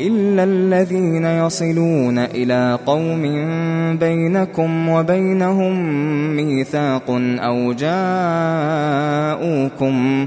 إلا الذين يصلون إلى قوم بينكم وبينهم ميثاق أو جاءوكم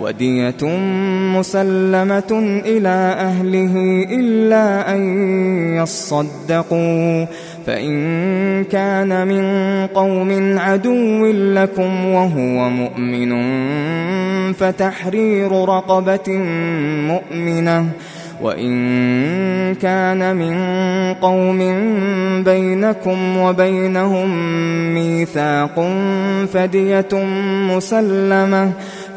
ودية مسلمة إلى أهله إلا أن يصدقوا فإن كان من قوم عدو لكم وهو مؤمن فتحرير رقبة مؤمنة وَإِن كَانَ مِن قَوْمٍ بَيْنَكُمْ وَبَيْنَهُم مِّيثَاقٌ فَدِيَةٌ مُّسَلَّمَةٌ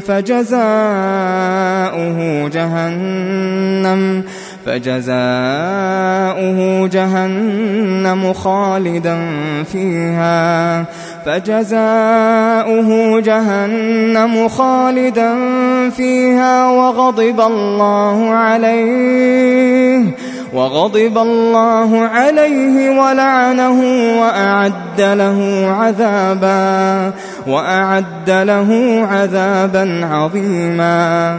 فجزاؤه جهنم فجزاؤه جهنم خالدا فيها فجزاؤه جهنم خالدا فيها وغضب الله عليه. وغضب الله عليه ولعنه وأعد له عذابا وأعد له عذابا عظيما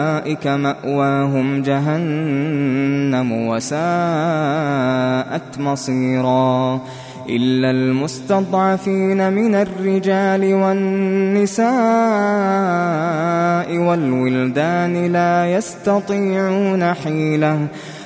أولئك مأواهم جهنم وساءت مصيرا إلا المستضعفين من الرجال والنساء والولدان لا يستطيعون حيلة